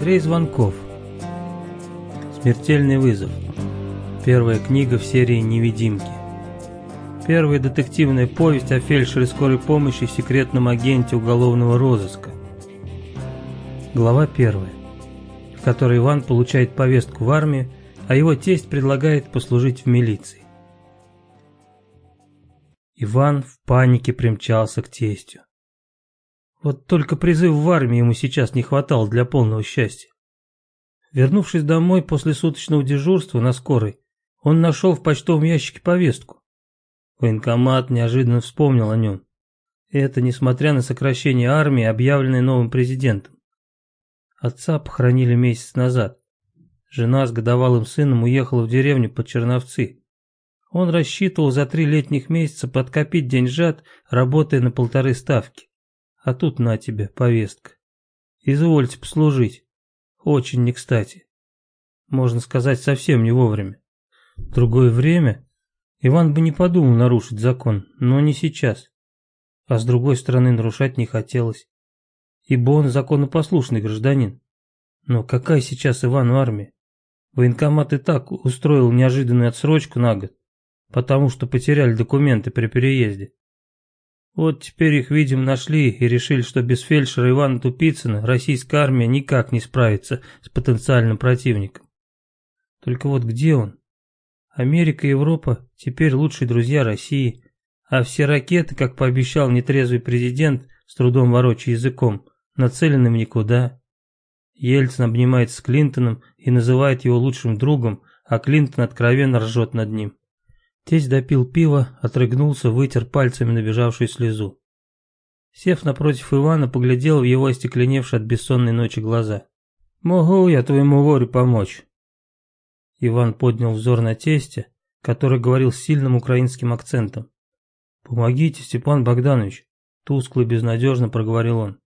Андрей Звонков. Смертельный вызов. Первая книга в серии «Невидимки». Первая детективная повесть о фельдшере скорой помощи и секретном агенте уголовного розыска. Глава первая, в которой Иван получает повестку в армию, а его тесть предлагает послужить в милиции. Иван в панике примчался к тестю. Вот только призыв в армию ему сейчас не хватало для полного счастья. Вернувшись домой после суточного дежурства на скорой, он нашел в почтовом ящике повестку. Военкомат неожиданно вспомнил о нем. Это несмотря на сокращение армии, объявленное новым президентом. Отца похоронили месяц назад. Жена с годовалым сыном уехала в деревню под Черновцы. Он рассчитывал за три летних месяца подкопить деньжат, работая на полторы ставки. А тут на тебе повестка. Извольте послужить. Очень не кстати. Можно сказать, совсем не вовремя. В другое время Иван бы не подумал нарушить закон, но не сейчас. А с другой стороны, нарушать не хотелось. Ибо он законопослушный гражданин. Но какая сейчас Ивану армия? Военкомат и так устроил неожиданную отсрочку на год, потому что потеряли документы при переезде. Вот теперь их, видимо, нашли и решили, что без фельдшера Ивана Тупицына российская армия никак не справится с потенциальным противником. Только вот где он? Америка и Европа теперь лучшие друзья России, а все ракеты, как пообещал нетрезвый президент, с трудом ворочая языком, нацелены в никуда. Ельцин обнимается с Клинтоном и называет его лучшим другом, а Клинтон откровенно ржет над ним. Тесть допил пиво, отрыгнулся, вытер пальцами набежавшую слезу. Сев напротив Ивана, поглядел в его остекленевшие от бессонной ночи глаза. «Могу я твоему горю помочь?» Иван поднял взор на тестя, который говорил с сильным украинским акцентом. «Помогите, Степан Богданович», — тускло и безнадежно проговорил он.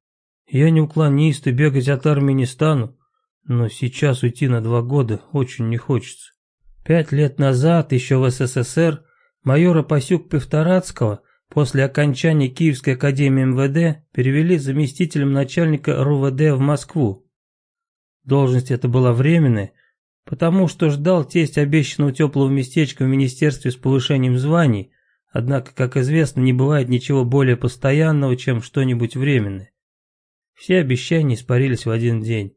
«Я не уклонист и бегать от армии не стану, но сейчас уйти на два года очень не хочется. Пять лет назад, еще в СССР, майора Пасюк Певторацкого после окончания Киевской академии МВД перевели заместителем начальника РУВД в Москву. Должность эта была временная, потому что ждал тесть обещанного теплого местечка в министерстве с повышением званий, однако, как известно, не бывает ничего более постоянного, чем что-нибудь временное. Все обещания испарились в один день.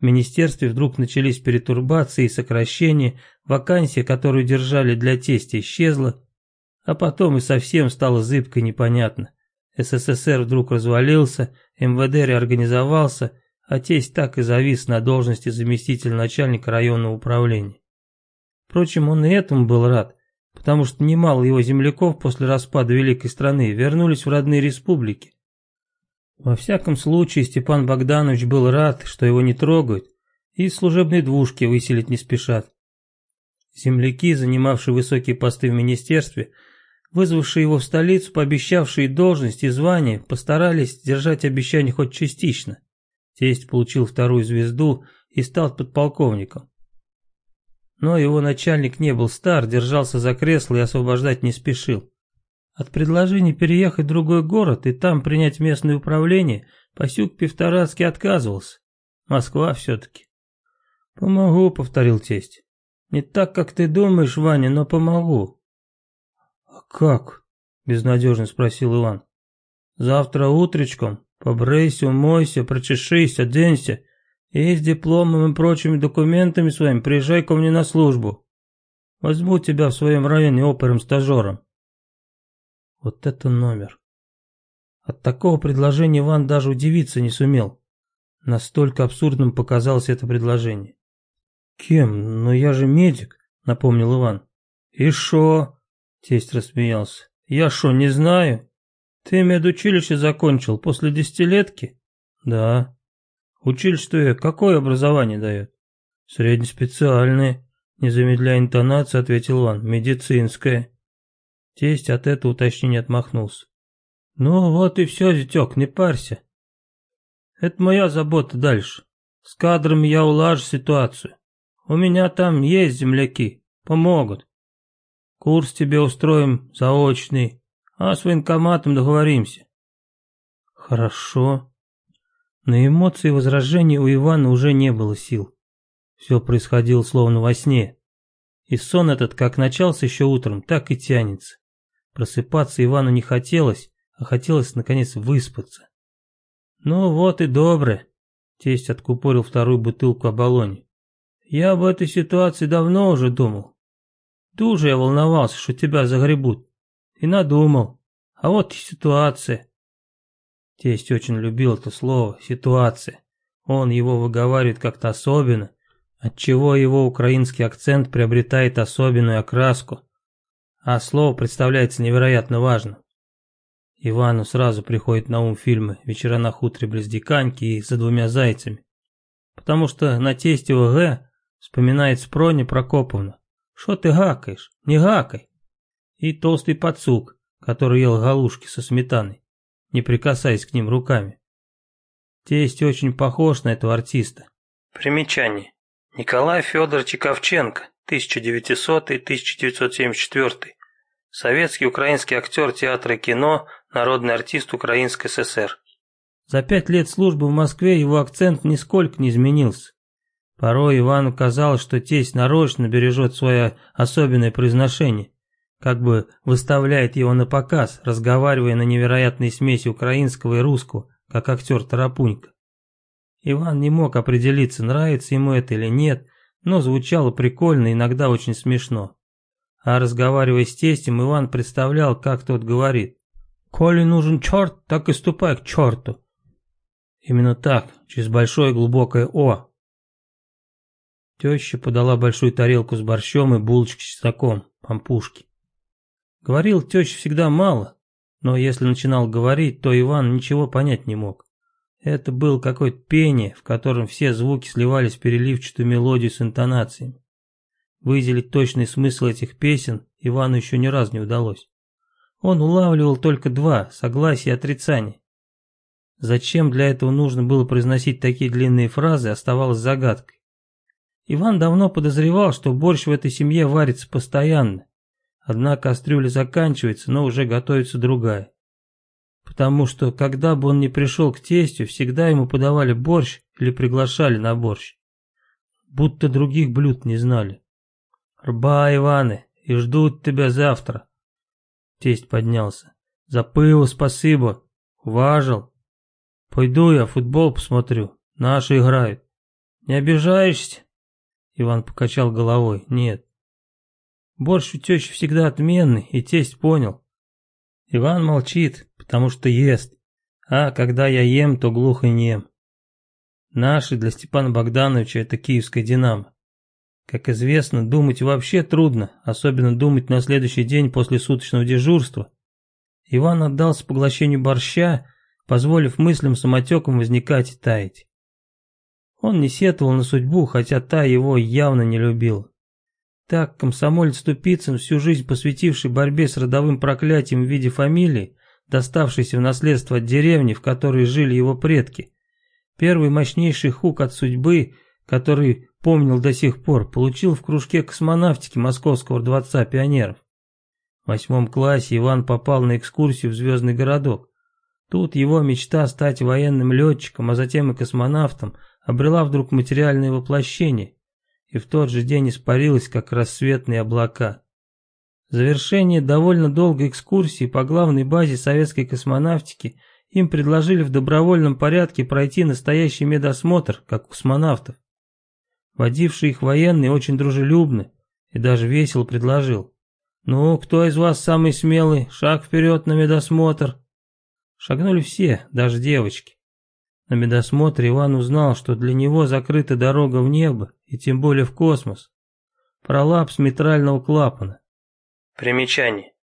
В министерстве вдруг начались перетурбации и сокращения, вакансия, которую держали для тестя, исчезла, а потом и совсем стало зыбко непонятно. СССР вдруг развалился, МВД реорганизовался, а тесть так и завис на должности заместителя начальника районного управления. Впрочем, он и этому был рад, потому что немало его земляков после распада великой страны вернулись в родные республики, во всяком случае, Степан Богданович был рад, что его не трогают, и служебные двушки выселить не спешат. Земляки, занимавшие высокие посты в министерстве, вызвавшие его в столицу, пообещавшие должность и звание, постарались держать обещание хоть частично. Тесть получил вторую звезду и стал подполковником. Но его начальник не был стар, держался за кресло и освобождать не спешил. От предложения переехать в другой город и там принять местное управление Пасюк Певторацкий отказывался. Москва все-таки. «Помогу», — повторил тесть. «Не так, как ты думаешь, Ваня, но помогу». «А как?» — безнадежно спросил Иван. «Завтра утречком побрейся, умойся, прочешись, оденься и с дипломом и прочими документами своими приезжай ко мне на службу. Возьму тебя в своем районе оперным стажером. Вот это номер. От такого предложения Иван даже удивиться не сумел. Настолько абсурдным показалось это предложение. «Кем? Но я же медик», — напомнил Иван. «И шо?» — тесть рассмеялся. «Я шо, не знаю? Ты медучилище закончил после десятилетки?» «Да». «Училище какое образование дает?» «Среднеспециальное», — не замедляя интонацию, ответил Иван. «Медицинское». Тесть от этого уточнения отмахнулся. «Ну вот и все, зятек, не парься. Это моя забота дальше. С кадрами я улажу ситуацию. У меня там есть земляки, помогут. Курс тебе устроим заочный, а с военкоматом договоримся». «Хорошо. На эмоции и возражения у Ивана уже не было сил. Все происходило словно во сне. И сон этот как начался еще утром, так и тянется. Просыпаться Ивану не хотелось, а хотелось наконец выспаться. «Ну вот и добре», — тесть откупорил вторую бутылку оболони. «Я об этой ситуации давно уже думал. Дуже я волновался, что тебя загребут. И надумал. А вот и ситуация». Тесть очень любил это слово «ситуация». Он его выговаривает как-то особенно, отчего его украинский акцент приобретает особенную окраску, а слово представляется невероятно важным. Ивану сразу приходит на ум фильмы «Вечера на хуторе близ Диканьки» и «За двумя зайцами». Потому что на тесте ОГ вспоминает Спроня Прокоповна. «Что ты гакаешь? Не гакай!» И толстый пацук, который ел галушки со сметаной, не прикасаясь к ним руками. Тесть очень похож на этого артиста. Примечание. Николай Федорович Ковченко, 1900-1974. Советский украинский актер театра и кино, народный артист Украинской ССР. За пять лет службы в Москве его акцент нисколько не изменился. Порой Ивану казалось, что тесть нарочно бережет свое особенное произношение, как бы выставляет его на показ, разговаривая на невероятной смеси украинского и русского, как актер Тарапунька. Иван не мог определиться, нравится ему это или нет, но звучало прикольно, иногда очень смешно. А разговаривая с тестем, Иван представлял, как тот говорит. «Коли нужен черт, так и ступай к черту». Именно так, через большое глубокое «О». Теща подала большую тарелку с борщом и булочки с чесноком, пампушки. Говорил теща всегда мало, но если начинал говорить, то Иван ничего понять не мог. Это был какое-то пение, в котором все звуки сливались в переливчатую мелодию с интонациями. Выделить точный смысл этих песен Ивану еще ни разу не удалось. Он улавливал только два – согласие и отрицание. Зачем для этого нужно было произносить такие длинные фразы, оставалось загадкой. Иван давно подозревал, что борщ в этой семье варится постоянно. Одна кастрюля заканчивается, но уже готовится другая. Потому что, когда бы он ни пришел к тестю, всегда ему подавали борщ или приглашали на борщ. Будто других блюд не знали. «Рба, Иваны, и ждут тебя завтра». Тесть поднялся. «За пиво спасибо. Уважил. Пойду я футбол посмотрю. Наши играют. Не обижаешься?» Иван покачал головой. «Нет». Борщ у тещи всегда отменный, и тесть понял. Иван молчит, потому что ест. А когда я ем, то глух и нем. Наши для Степана Богдановича это киевская динамо. Как известно, думать вообще трудно, особенно думать на следующий день после суточного дежурства. Иван отдался поглощению борща, позволив мыслям самотеком возникать и таять. Он не сетовал на судьбу, хотя та его явно не любила. Так комсомолец Тупицын, всю жизнь посвятивший борьбе с родовым проклятием в виде фамилии, доставшейся в наследство от деревни, в которой жили его предки, первый мощнейший хук от судьбы, который помнил до сих пор, получил в кружке космонавтики Московского дворца пионеров. В восьмом классе Иван попал на экскурсию в Звездный городок. Тут его мечта стать военным летчиком, а затем и космонавтом, обрела вдруг материальное воплощение, и в тот же день испарилась, как рассветные облака. Завершение довольно долгой экскурсии по главной базе советской космонавтики им предложили в добровольном порядке пройти настоящий медосмотр, как космонавтов. Водивший их военный очень дружелюбно и даже весело предложил. «Ну, кто из вас самый смелый? Шаг вперед на медосмотр!» Шагнули все, даже девочки. На медосмотре Иван узнал, что для него закрыта дорога в небо, и тем более в космос. Пролапс митрального клапана. Примечание.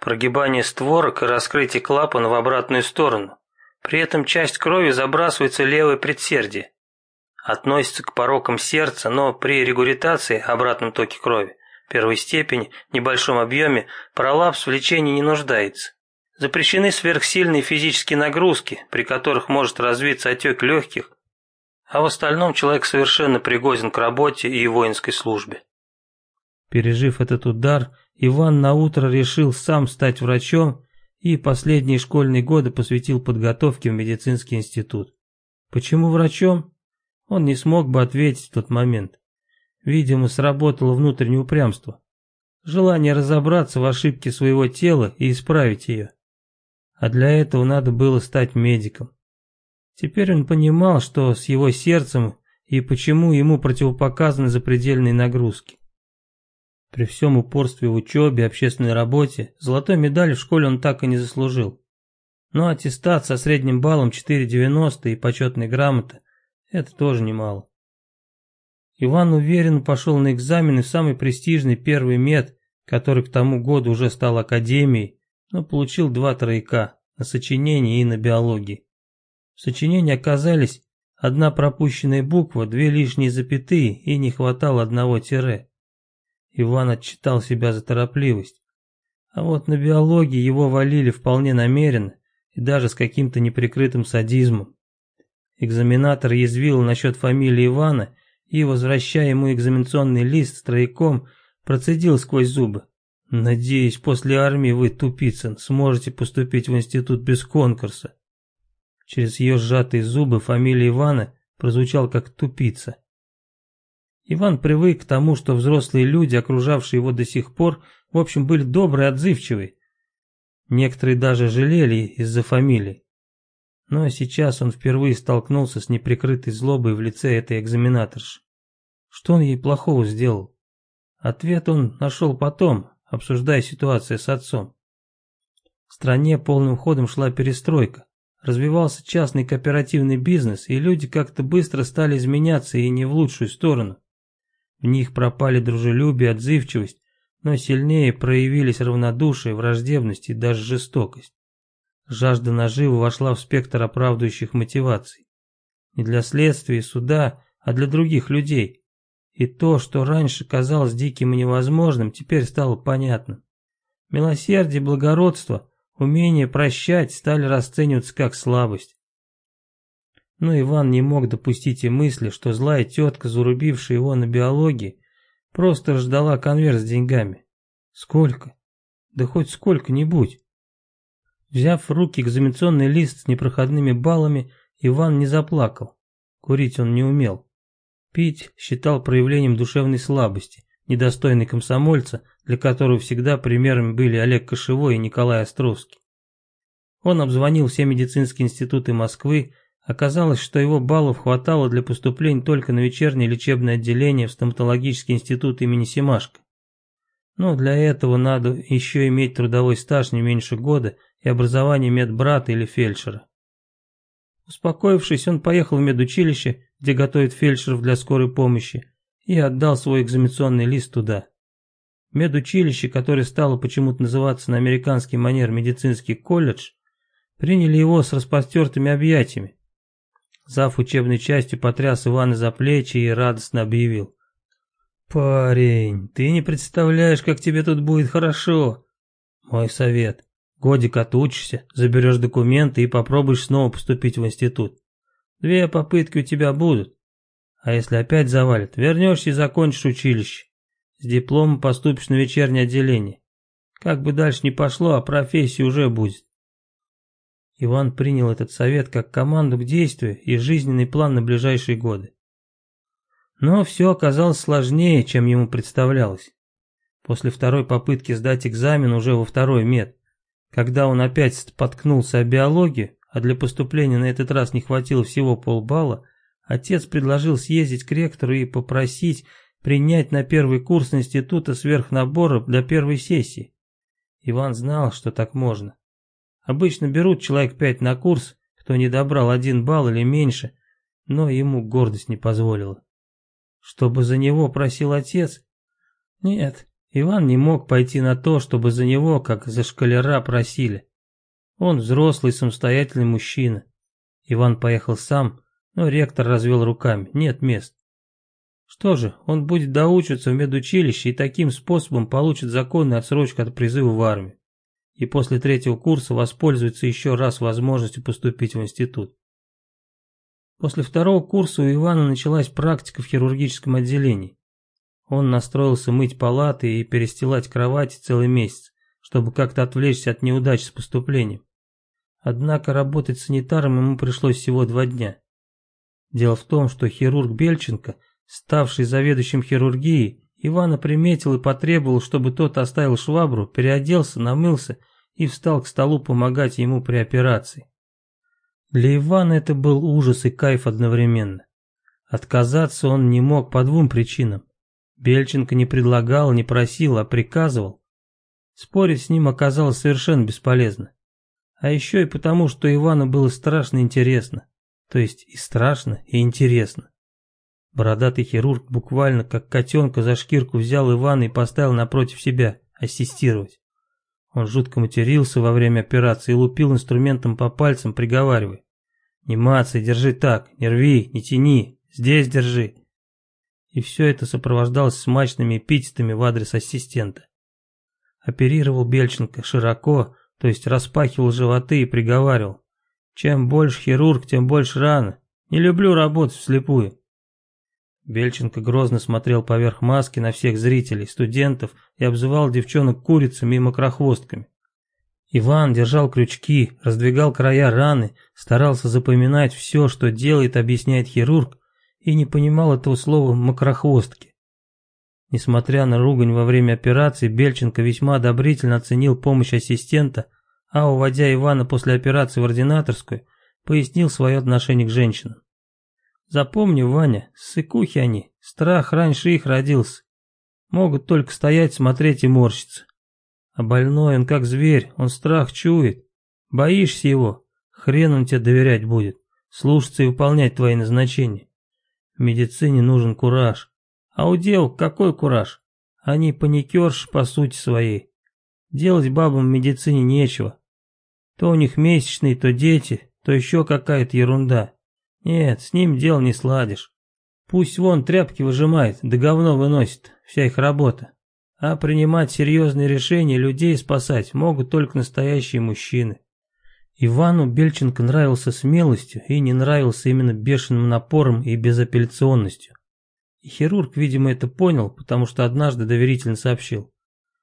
Прогибание створок и раскрытие клапана в обратную сторону. При этом часть крови забрасывается левое предсердие относится к порокам сердца, но при регуритации, обратном токе крови, первой степени, небольшом объеме, пролапс в лечении не нуждается. Запрещены сверхсильные физические нагрузки, при которых может развиться отек легких, а в остальном человек совершенно пригоден к работе и воинской службе. Пережив этот удар, Иван наутро решил сам стать врачом и последние школьные годы посвятил подготовке в медицинский институт. Почему врачом? Он не смог бы ответить в тот момент. Видимо, сработало внутреннее упрямство. Желание разобраться в ошибке своего тела и исправить ее. А для этого надо было стать медиком. Теперь он понимал, что с его сердцем и почему ему противопоказаны запредельные нагрузки. При всем упорстве в учебе, общественной работе, золотой медали в школе он так и не заслужил. Но аттестат со средним баллом 4,90 и почетная грамота – это тоже немало. Иван уверенно пошел на экзамены в самый престижный первый мед, который к тому году уже стал академией, но получил два трояка на сочинении и на биологии. В сочинении оказались одна пропущенная буква, две лишние запятые и не хватало одного тире. Иван отчитал себя за торопливость. А вот на биологии его валили вполне намеренно и даже с каким-то неприкрытым садизмом. Экзаменатор язвил насчет фамилии Ивана и, возвращая ему экзаменационный лист с трояком, процедил сквозь зубы. «Надеюсь, после армии вы, Тупицын, сможете поступить в институт без конкурса». Через ее сжатые зубы фамилия Ивана прозвучала как «тупица». Иван привык к тому, что взрослые люди, окружавшие его до сих пор, в общем, были добрые, отзывчивые. Некоторые даже жалели из-за фамилии. Но сейчас он впервые столкнулся с неприкрытой злобой в лице этой экзаменаторши. Что он ей плохого сделал? Ответ он нашел потом, обсуждая ситуацию с отцом. В стране полным ходом шла перестройка. Развивался частный кооперативный бизнес, и люди как-то быстро стали изменяться и не в лучшую сторону. В них пропали дружелюбие, отзывчивость, но сильнее проявились равнодушие, враждебность и даже жестокость. Жажда наживы вошла в спектр оправдывающих мотиваций. Не для следствия и суда, а для других людей. И то, что раньше казалось диким и невозможным, теперь стало понятным. Милосердие, благородство, умение прощать стали расцениваться как слабость. Но Иван не мог допустить и мысли, что злая тетка, зарубившая его на биологии, просто ждала конверт с деньгами. Сколько? Да хоть сколько-нибудь. Взяв в руки экзаменационный лист с непроходными баллами, Иван не заплакал. Курить он не умел. Пить считал проявлением душевной слабости, недостойной комсомольца, для которого всегда примерами были Олег Кошевой и Николай Островский. Он обзвонил все медицинские институты Москвы, Оказалось, что его баллов хватало для поступления только на вечернее лечебное отделение в стоматологический институт имени Семашко. Но для этого надо еще иметь трудовой стаж не меньше года и образование медбрата или фельдшера. Успокоившись, он поехал в медучилище, где готовят фельдшеров для скорой помощи, и отдал свой экзаменационный лист туда. Медучилище, которое стало почему-то называться на американский манер медицинский колледж, приняли его с распростертыми объятиями, Зав учебной частью потряс Ивана за плечи и радостно объявил. «Парень, ты не представляешь, как тебе тут будет хорошо. Мой совет. Годик отучишься, заберешь документы и попробуешь снова поступить в институт. Две попытки у тебя будут. А если опять завалит, вернешься и закончишь училище. С дипломом поступишь на вечернее отделение. Как бы дальше ни пошло, а профессия уже будет. Иван принял этот совет как команду к действию и жизненный план на ближайшие годы. Но все оказалось сложнее, чем ему представлялось. После второй попытки сдать экзамен уже во второй мед, когда он опять споткнулся о биологии, а для поступления на этот раз не хватило всего полбалла, отец предложил съездить к ректору и попросить принять на первый курс института сверхнабора для первой сессии. Иван знал, что так можно. Обычно берут человек пять на курс, кто не добрал один балл или меньше, но ему гордость не позволила. Чтобы за него просил отец? Нет, Иван не мог пойти на то, чтобы за него, как за шкалера, просили. Он взрослый, самостоятельный мужчина. Иван поехал сам, но ректор развел руками, нет мест. Что же, он будет доучиваться в медучилище и таким способом получит законную отсрочку от призыва в армию и после третьего курса воспользуется еще раз возможностью поступить в институт. После второго курса у Ивана началась практика в хирургическом отделении. Он настроился мыть палаты и перестилать кровати целый месяц, чтобы как-то отвлечься от неудач с поступлением. Однако работать санитаром ему пришлось всего два дня. Дело в том, что хирург Бельченко, ставший заведующим хирургией, Ивана приметил и потребовал, чтобы тот оставил швабру, переоделся, намылся и встал к столу помогать ему при операции. Для Ивана это был ужас и кайф одновременно. Отказаться он не мог по двум причинам. Бельченко не предлагал, не просил, а приказывал. Спорить с ним оказалось совершенно бесполезно. А еще и потому, что Ивану было страшно интересно. То есть и страшно, и интересно. Бородатый хирург буквально как котенка за шкирку взял Ивана и поставил напротив себя, ассистировать. Он жутко матерился во время операции и лупил инструментом по пальцам, приговаривая. «Не мацай, держи так, не рви, не тяни, здесь держи». И все это сопровождалось смачными эпитетами в адрес ассистента. Оперировал Бельченко широко, то есть распахивал животы и приговаривал. Чем больше хирург, тем больше раны. Не люблю работать вслепую. Бельченко грозно смотрел поверх маски на всех зрителей, студентов и обзывал девчонок курицами и макрохвостками. Иван держал крючки, раздвигал края раны, старался запоминать все, что делает, объясняет хирург, и не понимал этого слова «макрохвостки». Несмотря на ругань во время операции, Бельченко весьма одобрительно оценил помощь ассистента, а, уводя Ивана после операции в ординаторскую, пояснил свое отношение к женщинам. Запомни, Ваня, сыкухи они, страх раньше их родился. Могут только стоять, смотреть и морщиться. А больной он как зверь, он страх чует. Боишься его, хрен он тебе доверять будет, слушаться и выполнять твои назначения. Медицине нужен кураж. А у дел какой кураж? Они паникерши по сути своей. Делать бабам в медицине нечего. То у них месячные, то дети, то еще какая-то ерунда. Нет, с ним дел не сладишь. Пусть вон тряпки выжимает, да говно выносит, вся их работа. А принимать серьезные решения, людей спасать могут только настоящие мужчины. Ивану Бельченко нравился смелостью и не нравился именно бешеным напором и безапелляционностью. И хирург, видимо, это понял, потому что однажды доверительно сообщил.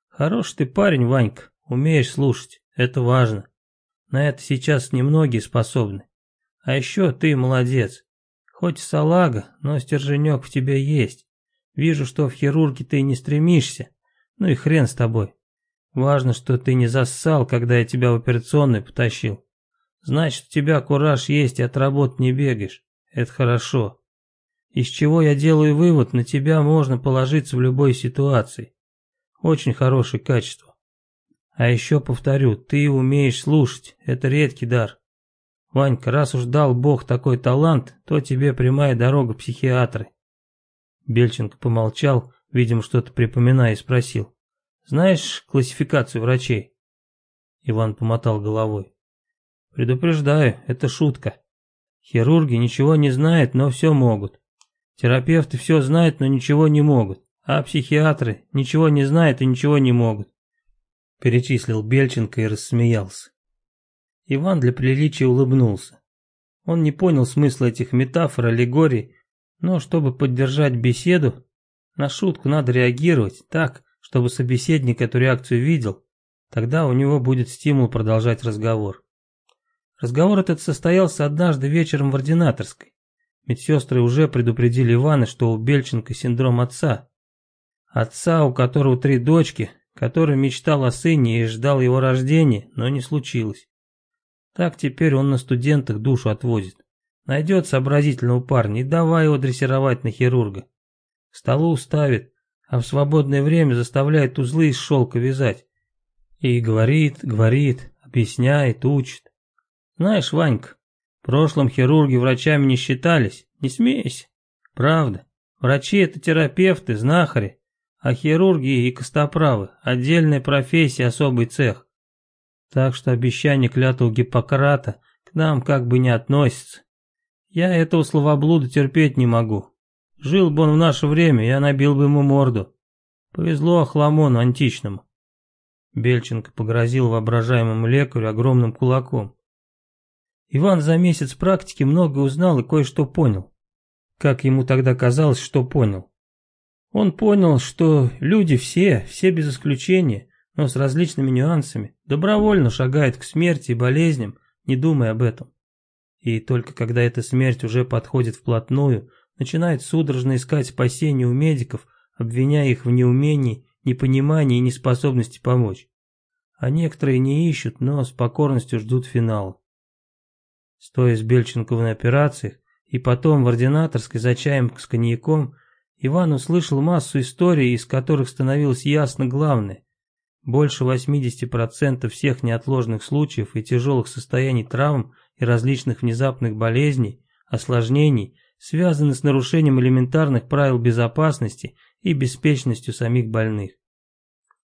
«Хороший ты парень, Ванька, умеешь слушать, это важно. На это сейчас немногие способны. А еще ты молодец. Хоть салага, но стерженек в тебе есть. Вижу, что в хирурге ты не стремишься. Ну и хрен с тобой. Важно, что ты не зассал, когда я тебя в операционную потащил. Значит, у тебя кураж есть и от работы не бегаешь. Это хорошо. Из чего я делаю вывод, на тебя можно положиться в любой ситуации. Очень хорошее качество. А еще повторю, ты умеешь слушать, это редкий дар. Ванька, раз уж дал Бог такой талант, то тебе прямая дорога психиатры. Бельченко помолчал, видимо, что-то припоминая, и спросил. Знаешь классификацию врачей? Иван помотал головой. Предупреждаю, это шутка. Хирурги ничего не знают, но все могут. Терапевты все знают, но ничего не могут. А психиатры ничего не знают и ничего не могут. Перечислил Бельченко и рассмеялся. Иван для приличия улыбнулся. Он не понял смысла этих метафор, аллегорий, но чтобы поддержать беседу, на шутку надо реагировать так, чтобы собеседник эту реакцию видел, тогда у него будет стимул продолжать разговор. Разговор этот состоялся однажды вечером в ординаторской. Медсестры уже предупредили Ивана, что у Бельченко синдром отца. Отца, у которого три дочки, который мечтал о сыне и ждал его рождения, но не случилось. Так теперь он на студентах душу отвозит. Найдет сообразительного парня и давай его дрессировать на хирурга. К столу ставит, а в свободное время заставляет узлы из шелка вязать. И говорит, говорит, объясняет, учит. Знаешь, Ванька, в прошлом хирурги врачами не считались, не смейся. Правда, врачи это терапевты, знахари, а хирурги и костоправы – отдельная профессия, особый цех. Так что обещание клятого Гиппократа к нам как бы не относится. Я этого словоблуда терпеть не могу. Жил бы он в наше время, я набил бы ему морду. Повезло Ахламону античному. Бельченко погрозил воображаемому лекарю огромным кулаком. Иван за месяц практики много узнал и кое-что понял. Как ему тогда казалось, что понял. Он понял, что люди все, все без исключения, но с различными нюансами, добровольно шагают к смерти и болезням, не думая об этом. и только когда эта смерть уже подходит вплотную, начинает судорожно искать спасение у медиков, обвиняя их в неумении, непонимании и неспособности помочь. А некоторые не ищут, но с покорностью ждут финала. Стоя с Бельченковой на операциях, и потом в ординаторской за чаем с коньяком, Иван услышал массу историй, из которых становилось ясно главное. Больше 80% всех неотложных случаев и тяжелых состояний травм и различных внезапных болезней, осложнений связаны с нарушением элементарных правил безопасности и беспечностью самих больных.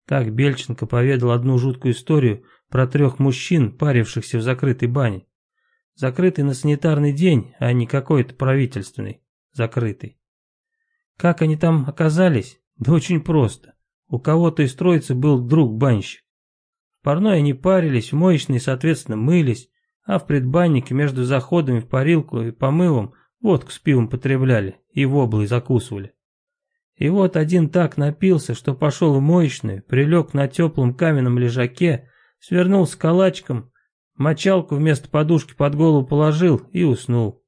Так Бельченко поведал одну жуткую историю про трех мужчин, парившихся в закрытой бане. Закрытый на санитарный день, а не какой-то правительственный. Закрытый. Как они там оказались? Да очень просто. У кого-то из троицы был друг-банщик. В парной они парились, в моечной, соответственно, мылись, а в предбаннике между заходами в парилку и помывом водку с пивом потребляли и воблой закусывали. И вот один так напился, что пошел в моечную, прилег на теплом каменном лежаке, свернулся калачиком, мочалку вместо подушки под голову положил и уснул.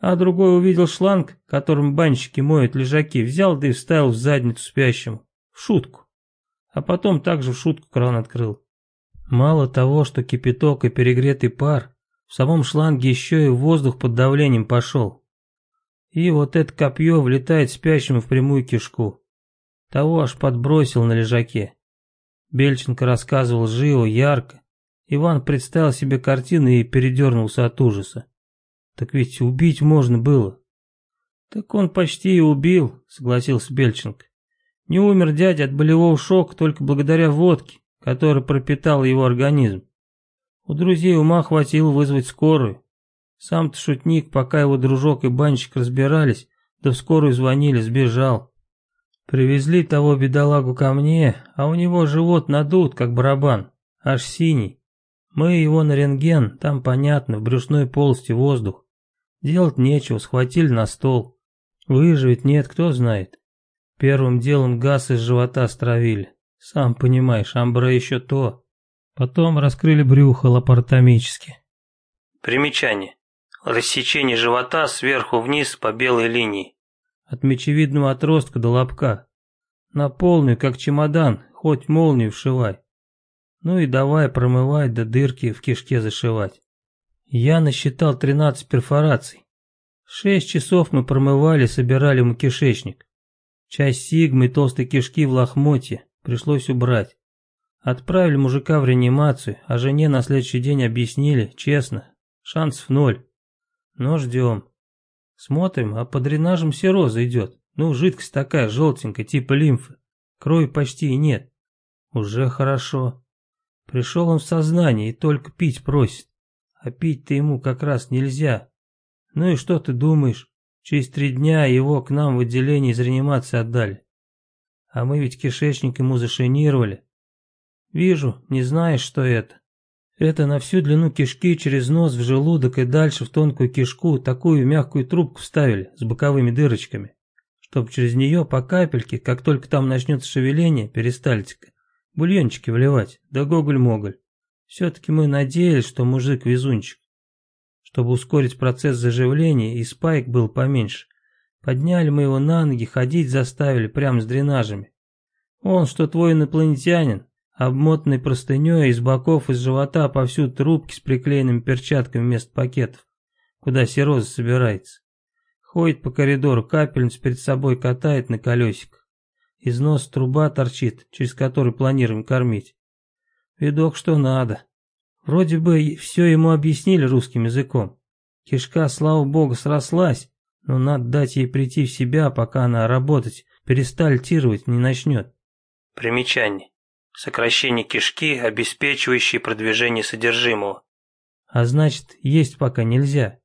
А другой увидел шланг, которым банщики моют лежаки, взял да и вставил в задницу спящему. В шутку. А потом также в шутку кран открыл. Мало того, что кипяток и перегретый пар, в самом шланге еще и воздух под давлением пошел. И вот это копье влетает спящему в прямую кишку. Того аж подбросил на лежаке. Бельченко рассказывал живо, ярко. Иван представил себе картину и передернулся от ужаса. Так ведь убить можно было. Так он почти и убил, согласился Бельченко. Не умер дядя от болевого шока только благодаря водке, которая пропитала его организм. У друзей ума хватило вызвать скорую. Сам-то шутник, пока его дружок и банщик разбирались, да в скорую звонили, сбежал. Привезли того бедолагу ко мне, а у него живот надут, как барабан, аж синий. Мы его на рентген, там понятно, в брюшной полости воздух. Делать нечего, схватили на стол. Выживет нет, кто знает. Первым делом газ из живота стравили. Сам понимаешь, амбре еще то. Потом раскрыли брюхо лапаротомически. Примечание. Рассечение живота сверху вниз по белой линии. От мечевидного отростка до лобка. На полную, как чемодан, хоть молнию вшивай. Ну и давай промывать, да дырки в кишке зашивать. Я насчитал 13 перфораций. Шесть часов мы промывали, собирали ему кишечник. Часть сигмы и толстой кишки в лохмотье пришлось убрать. Отправили мужика в реанимацию, а жене на следующий день объяснили, честно, шансов ноль. Но ждем. Смотрим, а под дренажем сероза идет. Ну, жидкость такая, желтенькая, типа лимфы. Крови почти и нет. Уже хорошо. Пришел он в сознание и только пить просит. А пить-то ему как раз нельзя. Ну и что ты думаешь? Через три дня его к нам в отделение из реанимации отдали. А мы ведь кишечник ему зашинировали. Вижу, не знаешь, что это. Это на всю длину кишки через нос в желудок и дальше в тонкую кишку такую мягкую трубку вставили с боковыми дырочками, чтобы через нее по капельке, как только там начнется шевеление, перистальтика, бульончики вливать, да гоголь-моголь. Все-таки мы надеялись, что мужик везунчик. Чтобы ускорить процесс заживления, и спайк был поменьше. Подняли мы его на ноги, ходить заставили прямо с дренажами. Он, что твой инопланетянин, обмотанный простыней из боков, из живота повсюду трубки с приклеенными перчатками вместо пакетов, куда сероза собирается. Ходит по коридору, капельницу перед собой катает на колесиках. Из носа труба торчит, через который планируем кормить. Видок что надо. Вроде бы все ему объяснили русским языком. Кишка, слава богу, срослась, но надо дать ей прийти в себя, пока она работать, перестальтировать не начнет. Примечание. Сокращение кишки, обеспечивающее продвижение содержимого. А значит, есть пока нельзя.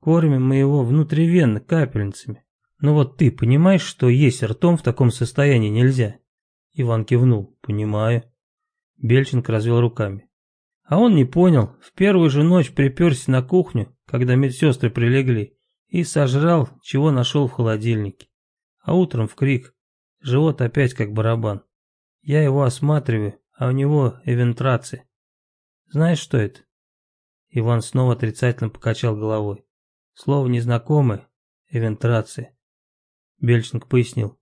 Кормим мы его внутривенно, капельницами. Ну вот ты понимаешь, что есть ртом в таком состоянии нельзя? Иван кивнул. Понимаю. Бельченко развел руками. А он не понял, в первую же ночь приперся на кухню, когда медсестры прилегли, и сожрал, чего нашел в холодильнике. А утром в крик. Живот опять как барабан. Я его осматриваю, а у него эвентрация. Знаешь, что это? Иван снова отрицательно покачал головой. Слово незнакомое. Эвентрация. Бельченко пояснил.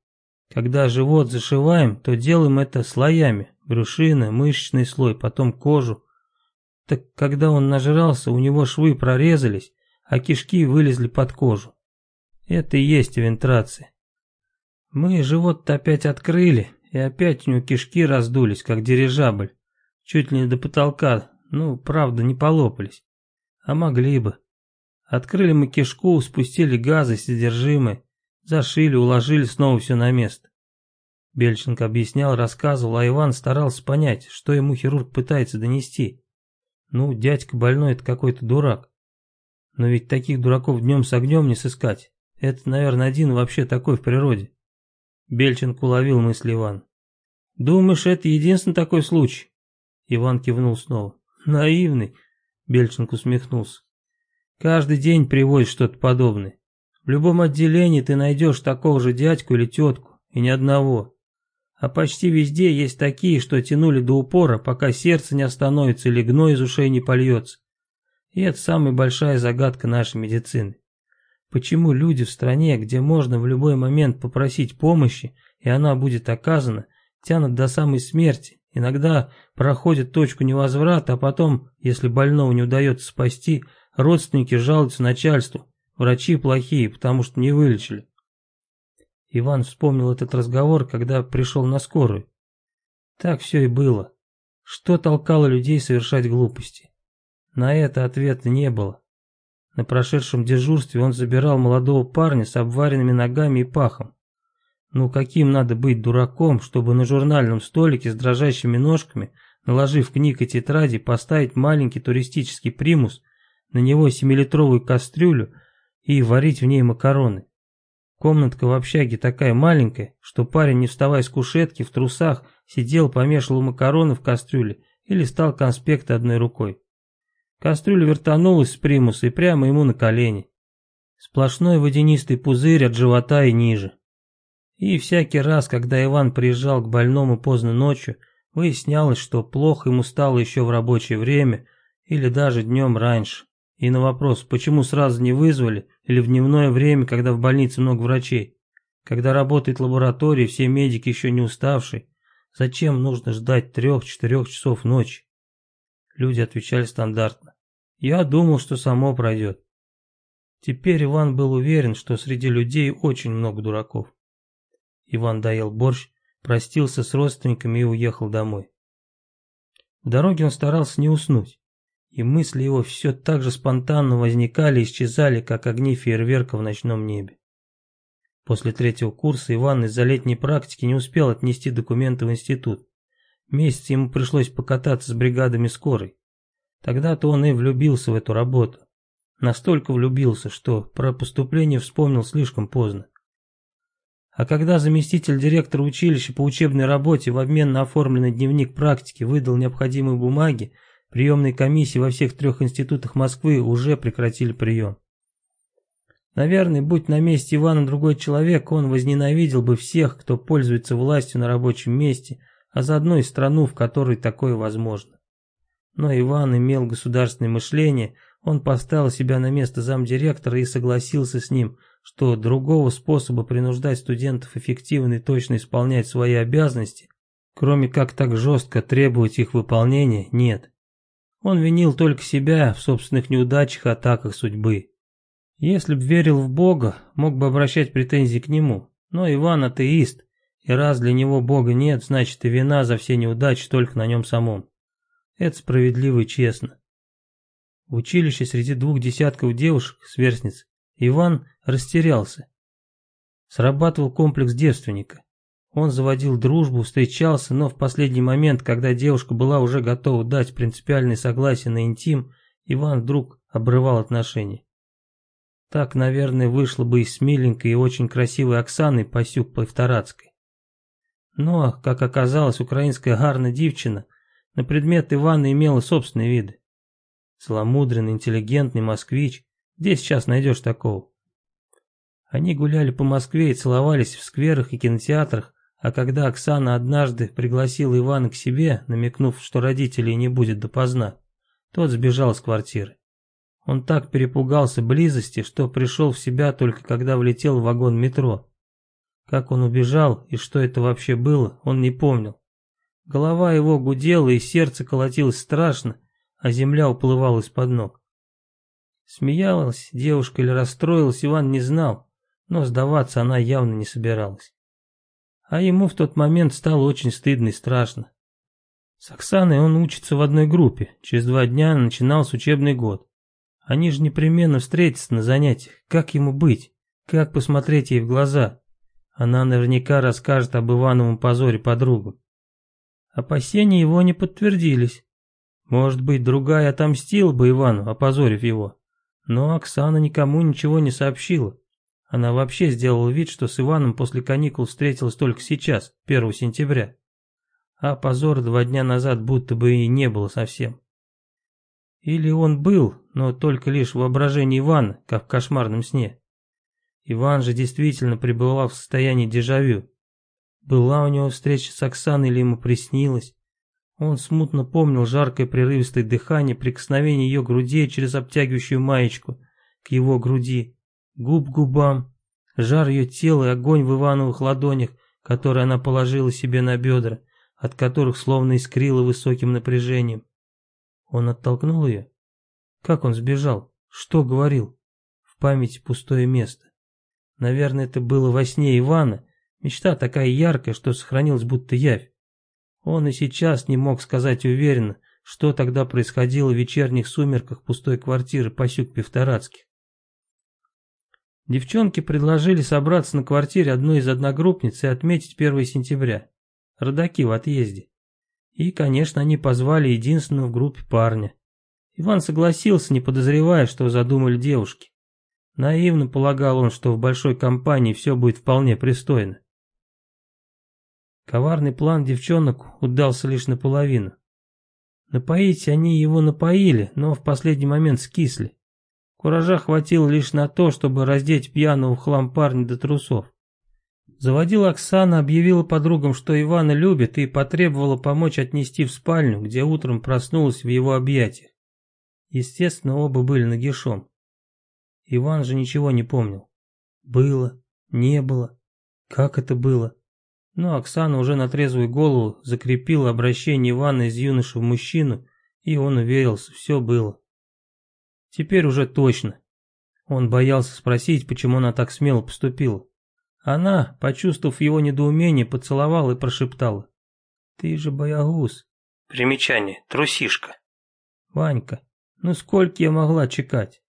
Когда живот зашиваем, то делаем это слоями. Брюшина, мышечный слой, потом кожу. Так когда он нажрался, у него швы прорезались, а кишки вылезли под кожу. Это и есть эвентрация. Мы живот-то опять открыли, и опять у него кишки раздулись, как дирижабль. Чуть ли не до потолка, ну, правда, не полопались. А могли бы. Открыли мы кишку, спустили газы, содержимое, зашили, уложили снова все на место. Бельченко объяснял, рассказывал, а Иван старался понять, что ему хирург пытается донести. Ну, дядька больной, это какой-то дурак. Но ведь таких дураков днем с огнем не сыскать. Это, наверное, один вообще такой в природе. Бельченко уловил мысли Иван. «Думаешь, это единственный такой случай?» Иван кивнул снова. «Наивный», — Бельченко усмехнулся. «Каждый день приводит что-то подобное. В любом отделении ты найдешь такого же дядьку или тетку, и ни одного. А почти везде есть такие, что тянули до упора, пока сердце не остановится или гной из ушей не польется. И это самая большая загадка нашей медицины. Почему люди в стране, где можно в любой момент попросить помощи, и она будет оказана, тянут до самой смерти, иногда проходят точку невозврата, а потом, если больного не удается спасти, родственники жалуются начальству, врачи плохие, потому что не вылечили. Иван вспомнил этот разговор, когда пришел на скорую. Так все и было. Что толкало людей совершать глупости? На это ответа не было. На прошедшем дежурстве он забирал молодого парня с обваренными ногами и пахом. Ну каким надо быть дураком, чтобы на журнальном столике с дрожащими ножками, наложив книг и тетради, поставить маленький туристический примус, на него семилитровую кастрюлю и варить в ней макароны. Комнатка в общаге такая маленькая, что парень, не вставая с кушетки, в трусах, сидел, помешивал макароны в кастрюле и листал конспекты одной рукой. Кастрюля вертанулась с примуса и прямо ему на колени. Сплошной водянистый пузырь от живота и ниже. И всякий раз, когда Иван приезжал к больному поздно ночью, выяснялось, что плохо ему стало еще в рабочее время или даже днем раньше. И на вопрос, почему сразу не вызвали, или в дневное время, когда в больнице много врачей, когда работает лаборатория, все медики еще не уставшие, зачем нужно ждать трех-четырех часов ночи? Люди отвечали стандартно. Я думал, что само пройдет. Теперь Иван был уверен, что среди людей очень много дураков. Иван доел борщ, простился с родственниками и уехал домой. В дороге он старался не уснуть, и мысли его все так же спонтанно возникали и исчезали, как огни фейерверка в ночном небе. После третьего курса Иван из-за летней практики не успел отнести документы в институт. Месяц ему пришлось покататься с бригадами скорой. Тогда-то он и влюбился в эту работу. Настолько влюбился, что про поступление вспомнил слишком поздно. А когда заместитель директора училища по учебной работе в обмен на оформленный дневник практики выдал необходимые бумаги, приемные комиссии во всех трех институтах Москвы уже прекратили прием. Наверное, будь на месте Ивана другой человек, он возненавидел бы всех, кто пользуется властью на рабочем месте, а заодно и страну, в которой такое возможно. Но Иван имел государственное мышление, он поставил себя на место замдиректора и согласился с ним, что другого способа принуждать студентов эффективно и точно исполнять свои обязанности, кроме как так жестко требовать их выполнения, нет. Он винил только себя в собственных неудачах и атаках судьбы. Если б верил в Бога, мог бы обращать претензии к нему, но Иван атеист, и раз для него Бога нет, значит и вина за все неудачи только на нем самом. Это справедливо и честно. В училище среди двух десятков девушек, сверстниц, Иван растерялся. Срабатывал комплекс девственника. Он заводил дружбу, встречался, но в последний момент, когда девушка была уже готова дать принципиальное согласие на интим, Иван вдруг обрывал отношения. Так, наверное, вышло бы и с миленькой и очень красивой Оксаной Пасюк-Повторацкой. Но, как оказалось, украинская гарна девчина на предмет Ивана имела собственные виды. Целомудренный, интеллигентный москвич. Где сейчас найдешь такого? Они гуляли по Москве и целовались в скверах и кинотеатрах, а когда Оксана однажды пригласила Ивана к себе, намекнув, что родителей не будет допоздна, тот сбежал с квартиры. Он так перепугался близости, что пришел в себя только когда влетел в вагон метро. Как он убежал и что это вообще было, он не помнил. Голова его гудела и сердце колотилось страшно, а земля уплывала из-под ног. Смеялась девушка или расстроилась, Иван не знал, но сдаваться она явно не собиралась. А ему в тот момент стало очень стыдно и страшно. С Оксаной он учится в одной группе, через два дня начинался учебный год. Они же непременно встретятся на занятиях, как ему быть, как посмотреть ей в глаза. Она наверняка расскажет об Ивановом позоре подругам. Опасения его не подтвердились. Может быть, другая отомстила бы Ивану, опозорив его. Но Оксана никому ничего не сообщила. Она вообще сделала вид, что с Иваном после каникул встретилась только сейчас, 1 сентября. А позора два дня назад будто бы и не было совсем. Или он был, но только лишь в воображении Ивана, как в кошмарном сне. Иван же действительно пребывал в состоянии дежавю. Была у него встреча с Оксаной или ему приснилось? Он смутно помнил жаркое прерывистое дыхание, прикосновение ее груди через обтягивающую маечку к его груди, губ к губам, жар ее тела и огонь в Ивановых ладонях, которые она положила себе на бедра, от которых словно искрило высоким напряжением. Он оттолкнул ее? Как он сбежал? Что говорил? В памяти пустое место. Наверное, это было во сне Ивана, мечта такая яркая, что сохранилась будто явь. Он и сейчас не мог сказать уверенно, что тогда происходило в вечерних сумерках пустой квартиры Пасюк-Певторацких. Девчонки предложили собраться на квартире одной из одногруппниц и отметить 1 сентября. Родаки в отъезде. И, конечно, они позвали единственного в группе парня. Иван согласился, не подозревая, что задумали девушки. Наивно полагал он, что в большой компании все будет вполне пристойно. Коварный план девчонок удался лишь наполовину. Напоить они его напоили, но в последний момент скисли. Куража хватило лишь на то, чтобы раздеть пьяного в хлам парня до трусов. Заводила Оксана, объявила подругам, что Ивана любит, и потребовала помочь отнести в спальню, где утром проснулась в его объятиях. Естественно, оба были нагишом. Иван же ничего не помнил. Было, не было, как это было. Но Оксана уже на трезвую голову закрепила обращение Ивана из юноши в мужчину, и он уверился, все было. Теперь уже точно. Он боялся спросить, почему она так смело поступила. Она, почувствовав его недоумение, поцеловала и прошептала. «Ты же боягуз». Примечание. Трусишка. «Ванька, ну сколько я могла чекать?»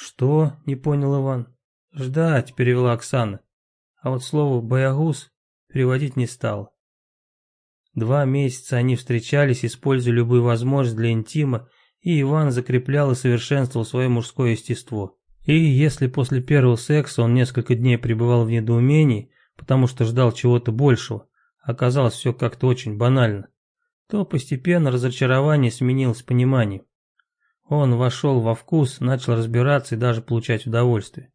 «Что?» — не понял Иван. «Ждать», — перевела Оксана а вот слово «боягуз» переводить не стал. Два месяца они встречались, используя любую возможность для интима, и Иван закреплял и совершенствовал свое мужское естество. И если после первого секса он несколько дней пребывал в недоумении, потому что ждал чего-то большего, оказалось все как-то очень банально, то постепенно разочарование сменилось пониманием. Он вошел во вкус, начал разбираться и даже получать удовольствие.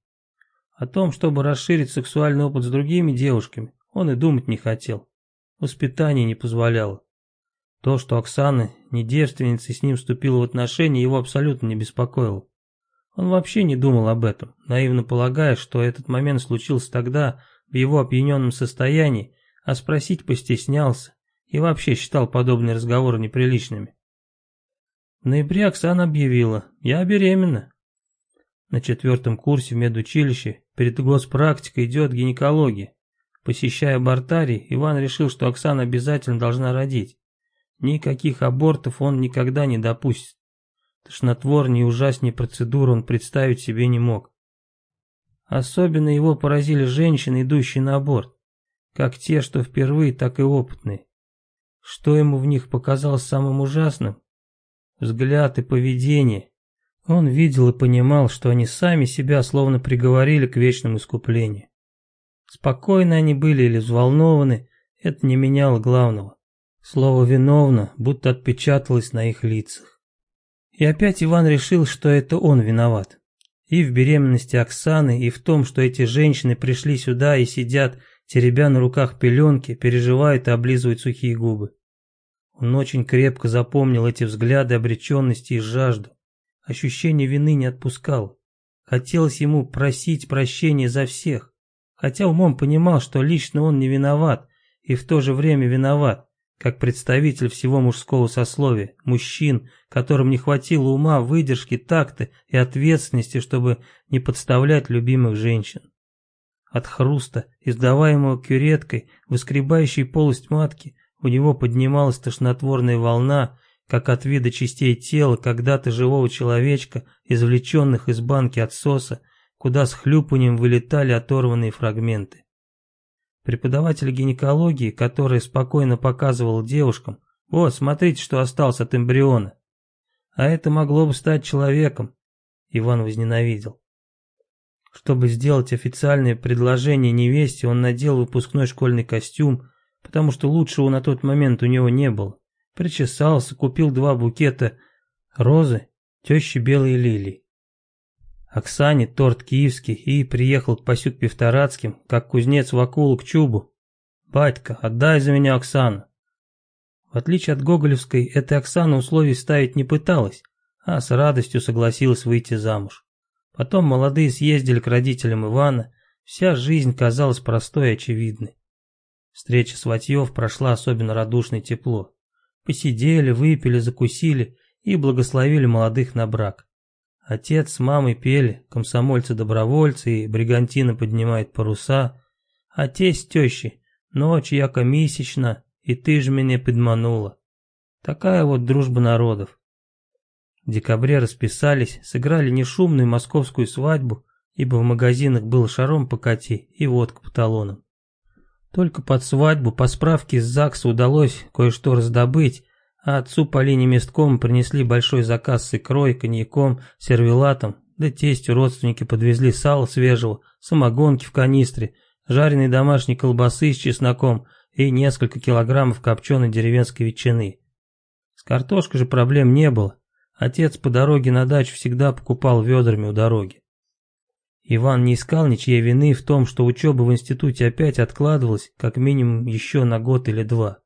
О том, чтобы расширить сексуальный опыт с другими девушками, он и думать не хотел. Воспитание не позволяло. То, что Оксана, не девственница, с ним вступила в отношения, его абсолютно не беспокоило. Он вообще не думал об этом, наивно полагая, что этот момент случился тогда, в его опьяненном состоянии, а спросить постеснялся и вообще считал подобные разговоры неприличными. В ноябре Оксана объявила «Я беременна». На четвертом курсе в медучилище перед госпрактикой идет гинекология. Посещая Бартарий, Иван решил, что Оксана обязательно должна родить. Никаких абортов он никогда не допустит. Тошнотворнее и ужаснее процедуры он представить себе не мог. Особенно его поразили женщины, идущие на аборт. Как те, что впервые, так и опытные. Что ему в них показалось самым ужасным? Взгляд и поведение. Он видел и понимал, что они сами себя словно приговорили к вечному искуплению. Спокойны они были или взволнованы, это не меняло главного. Слово «виновно» будто отпечаталось на их лицах. И опять Иван решил, что это он виноват. И в беременности Оксаны, и в том, что эти женщины пришли сюда и сидят, теребя на руках пеленки, переживают и облизывают сухие губы. Он очень крепко запомнил эти взгляды обреченности и жажду Ощущение вины не отпускало. Хотелось ему просить прощения за всех, хотя умом понимал, что лично он не виноват и в то же время виноват, как представитель всего мужского сословия, мужчин, которым не хватило ума, выдержки, такта и ответственности, чтобы не подставлять любимых женщин. От хруста, издаваемого кюреткой, выскребающей полость матки, у него поднималась тошнотворная волна, как от вида частей тела когда-то живого человечка, извлеченных из банки отсоса, куда с хлюпанием вылетали оторванные фрагменты. Преподаватель гинекологии, который спокойно показывал девушкам, вот, смотрите, что осталось от эмбриона. А это могло бы стать человеком, Иван возненавидел. Чтобы сделать официальное предложение невесте, он надел выпускной школьный костюм, потому что лучшего на тот момент у него не было. Причесался, купил два букета розы, тещи белые лилии. Оксане торт киевский и приехал к Пасюк Певторацким, как кузнец в акулу к чубу. «Батька, отдай за меня Оксану». В отличие от Гоголевской, эта Оксана условий ставить не пыталась, а с радостью согласилась выйти замуж. Потом молодые съездили к родителям Ивана, вся жизнь казалась простой и очевидной. Встреча сватьев прошла особенно радушно и тепло. Посидели, выпили, закусили и благословили молодых на брак. Отец с мамой пели, комсомольцы-добровольцы и бригантина поднимает паруса, а тесть тещи, ночь яко месячна, и ты ж меня подманула. Такая вот дружба народов. В декабре расписались, сыграли нешумную московскую свадьбу, ибо в магазинах был шаром покати и водка по талонам. Только под свадьбу по справке из ЗАГСа удалось кое-что раздобыть, а отцу по линии местком принесли большой заказ с икрой, коньяком, сервелатом, да тестью родственники подвезли сало свежего, самогонки в канистре, жареной домашней колбасы с чесноком и несколько килограммов копченой деревенской ветчины. С картошкой же проблем не было. Отец по дороге на дачу всегда покупал ведрами у дороги. Иван не искал ничьей вины в том, что учеба в институте опять откладывалась как минимум еще на год или два.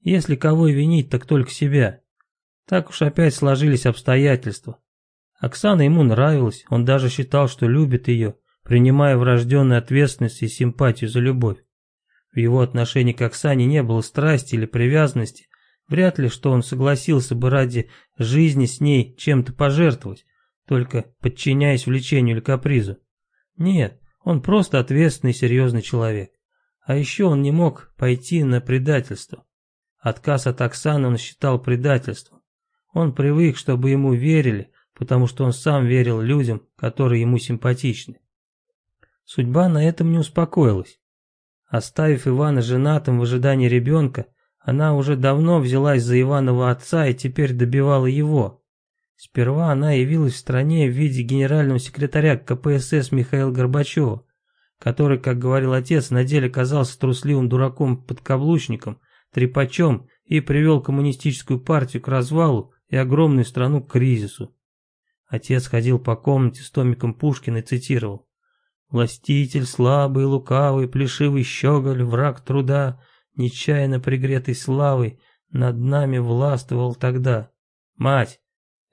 Если кого и винить, так только себя. Так уж опять сложились обстоятельства. Оксана ему нравилась, он даже считал, что любит ее, принимая врожденную ответственность и симпатию за любовь. В его отношении к Оксане не было страсти или привязанности, вряд ли что он согласился бы ради жизни с ней чем-то пожертвовать, только подчиняясь влечению или капризу. Нет, он просто ответственный серьезный человек. А еще он не мог пойти на предательство. Отказ от Оксаны он считал предательством. Он привык, чтобы ему верили, потому что он сам верил людям, которые ему симпатичны. Судьба на этом не успокоилась. Оставив Ивана женатым в ожидании ребенка, она уже давно взялась за Иванова отца и теперь добивала его. Сперва она явилась в стране в виде генерального секретаря КПСС Михаила Горбачева, который, как говорил отец, на деле казался трусливым дураком-подкаблучником, трепачом и привел коммунистическую партию к развалу и огромную страну к кризису. Отец ходил по комнате с томиком Пушкина и цитировал. «Властитель слабый, лукавый, плешивый щеголь, враг труда, нечаянно пригретый славой, над нами властвовал тогда. Мать,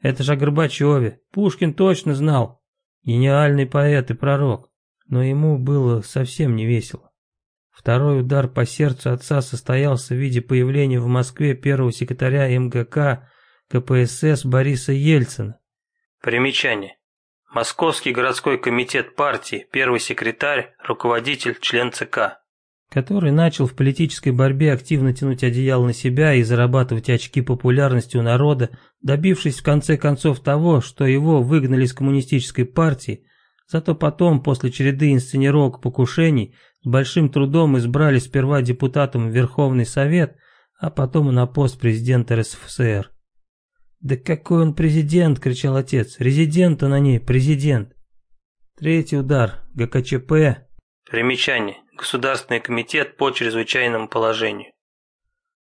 это же о Горбачеве, Пушкин точно знал. Гениальный поэт и пророк, но ему было совсем не весело. Второй удар по сердцу отца состоялся в виде появления в Москве первого секретаря МГК КПСС Бориса Ельцина. Примечание. Московский городской комитет партии, первый секретарь, руководитель, член ЦК. Который начал в политической борьбе активно тянуть одеяло на себя и зарабатывать очки популярности у народа, добившись в конце концов того, что его выгнали из коммунистической партии, зато потом, после череды инсценировок покушений, с большим трудом избрали сперва депутатом в Верховный Совет, а потом и на пост президента РСФСР. «Да какой он президент!» — кричал отец. «Резидент он, а не президент!» Третий удар. ГКЧП. Примечание. Государственный комитет по чрезвычайному положению.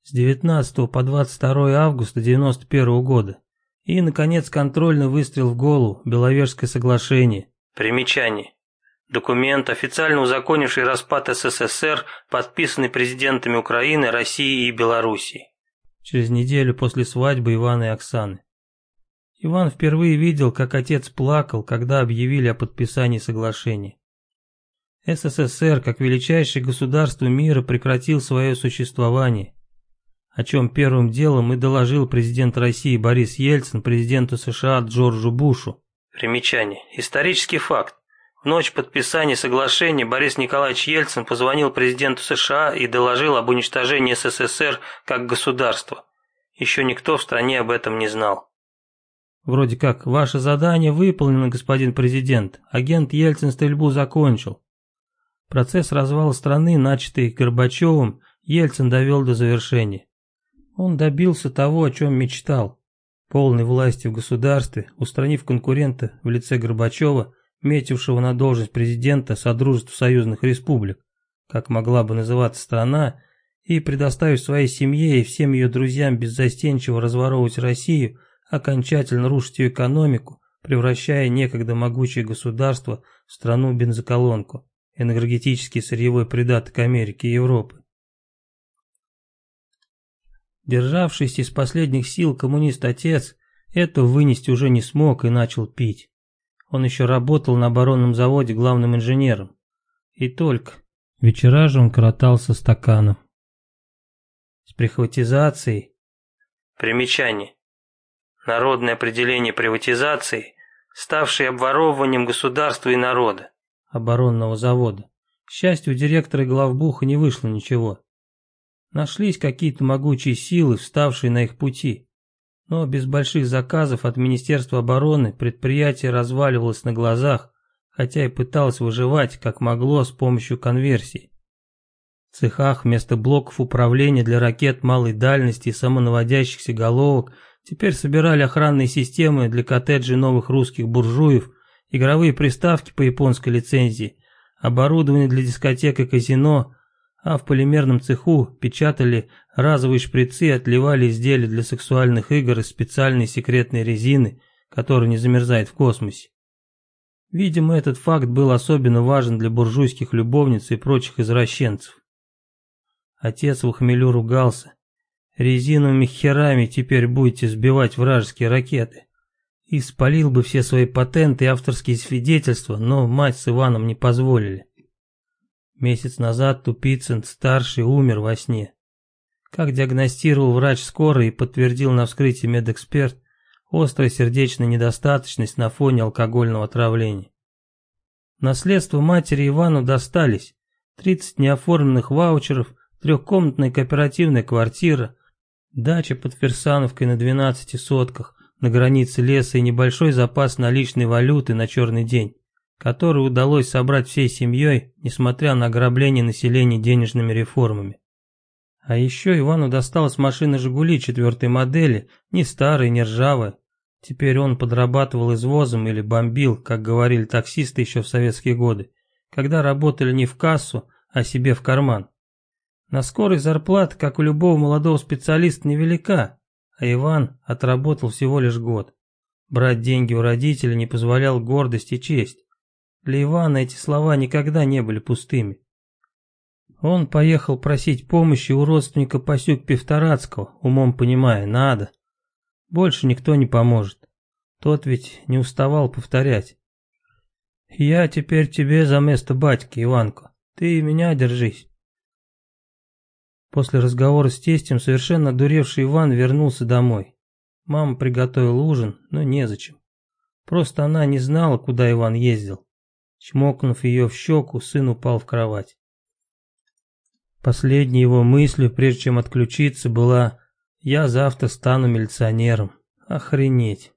С 19 по 22 августа 91 года. И, наконец, контрольный выстрел в голову. Беловежское соглашение. Примечание. Документ, официально узаконивший распад СССР, подписанный президентами Украины, России и Белоруссии. Через неделю после свадьбы Ивана и Оксаны. Иван впервые видел, как отец плакал, когда объявили о подписании соглашения. СССР, как величайшее государство мира, прекратил свое существование, о чем первым делом и доложил президент России Борис Ельцин президенту США Джорджу Бушу. Примечание. Исторический факт. В ночь подписания соглашения Борис Николаевич Ельцин позвонил президенту США и доложил об уничтожении СССР как государства. Еще никто в стране об этом не знал. Вроде как, ваше задание выполнено, господин президент. Агент Ельцин стрельбу закончил. Процесс развала страны, начатый Горбачевым, Ельцин довел до завершения. Он добился того, о чем мечтал. Полной власти в государстве, устранив конкурента в лице Горбачева, метившего на должность президента Содружества союзных республик, как могла бы называться страна, и предоставив своей семье и всем ее друзьям беззастенчиво разворовывать Россию, окончательно рушить ее экономику, превращая некогда могучее государство в страну-бензоколонку, энергетический сырьевой придаток Америки и Европы. Державшийся из последних сил коммунист-отец это вынести уже не смог и начал пить. Он еще работал на оборонном заводе главным инженером. И только. Вечера же он коротал со стаканом. С прихватизацией. Примечание. Народное определение приватизации, ставшей обворовыванием государства и народа. Оборонного завода. К счастью, директора главбуха не вышло ничего. Нашлись какие-то могучие силы, вставшие на их пути. Но без больших заказов от Министерства обороны предприятие разваливалось на глазах, хотя и пыталось выживать как могло с помощью конверсии. В цехах вместо блоков управления для ракет малой дальности и самонаводящихся головок теперь собирали охранные системы для коттеджей новых русских буржуев, игровые приставки по японской лицензии, оборудование для дискотек и казино, а в полимерном цеху печатали разовые шприцы и отливали изделия для сексуальных игр из специальной секретной резины, которая не замерзает в космосе. Видимо, этот факт был особенно важен для буржуйских любовниц и прочих извращенцев. Отец в хмелю ругался. Резиновыми херами теперь будете сбивать вражеские ракеты. И спалил бы все свои патенты и авторские свидетельства, но мать с Иваном не позволили. Месяц назад Тупицын старший умер во сне. Как диагностировал врач скорой и подтвердил на вскрытии медэксперт, острая сердечная недостаточность на фоне алкогольного отравления. Наследство матери Ивану достались 30 неоформленных ваучеров, трехкомнатная кооперативная квартира, дача под Ферсановкой на 12 сотках, на границе леса и небольшой запас наличной валюты на черный день который удалось собрать всей семьей, несмотря на ограбление населения денежными реформами. А еще Ивану досталась машина «Жигули» четвертой модели, не старая, не ржавая. Теперь он подрабатывал извозом или бомбил, как говорили таксисты еще в советские годы, когда работали не в кассу, а себе в карман. На скорость зарплата, как у любого молодого специалиста, невелика, а Иван отработал всего лишь год. Брать деньги у родителей не позволял гордость и честь. Для Ивана эти слова никогда не были пустыми. Он поехал просить помощи у родственника Пасюк Певторацкого, умом понимая, надо. Больше никто не поможет. Тот ведь не уставал повторять. «Я теперь тебе за место батьки, Иванко. Ты меня держись». После разговора с тестем совершенно дуревший Иван вернулся домой. Мама приготовила ужин, но незачем. Просто она не знала, куда Иван ездил. Чмокнув ее в щеку, сын упал в кровать. Последней его мыслью, прежде чем отключиться, была «Я завтра стану милиционером». Охренеть.